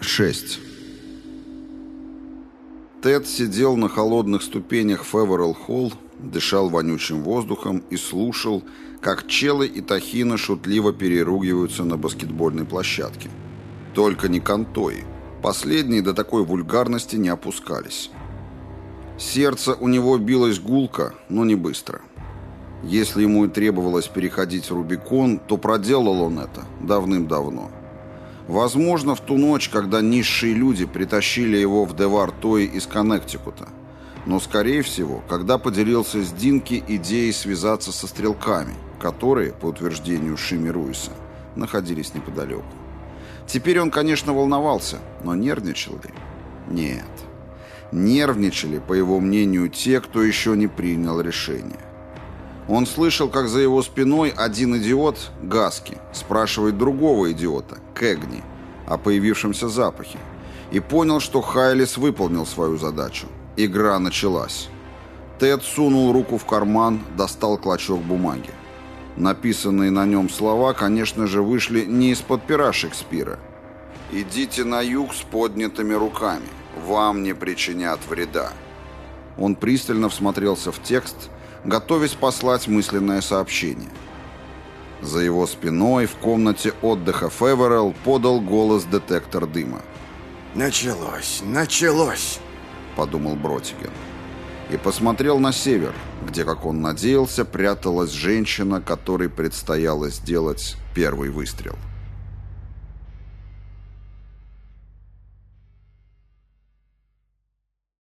6. Тед сидел на холодных ступенях Феверал Холл, дышал вонючим воздухом и слушал, как челы и тахины шутливо переругиваются на баскетбольной площадке. Только не контои. Последние до такой вульгарности не опускались. Сердце у него билось гулко, но не быстро. Если ему и требовалось переходить Рубикон, то проделал он это давным-давно. Возможно, в ту ночь, когда низшие люди притащили его в Девар Той из Коннектикута. Но, скорее всего, когда поделился с Динки идеей связаться со стрелками, которые, по утверждению Шими Руиса, находились неподалеку. Теперь он, конечно, волновался, но нервничал ли? Нет. Нервничали, по его мнению, те, кто еще не принял решение. Он слышал, как за его спиной один идиот, Гаски, спрашивает другого идиота, Кэгни, о появившемся запахе, и понял, что Хайлис выполнил свою задачу. Игра началась. Тед сунул руку в карман, достал клочок бумаги. Написанные на нем слова, конечно же, вышли не из-под пера Шекспира. «Идите на юг с поднятыми руками, вам не причинят вреда». Он пристально всмотрелся в текст готовясь послать мысленное сообщение. За его спиной в комнате отдыха Феверелл подал голос детектор дыма. «Началось, началось!» – подумал Бротиген. И посмотрел на север, где, как он надеялся, пряталась женщина, которой предстояло сделать первый выстрел.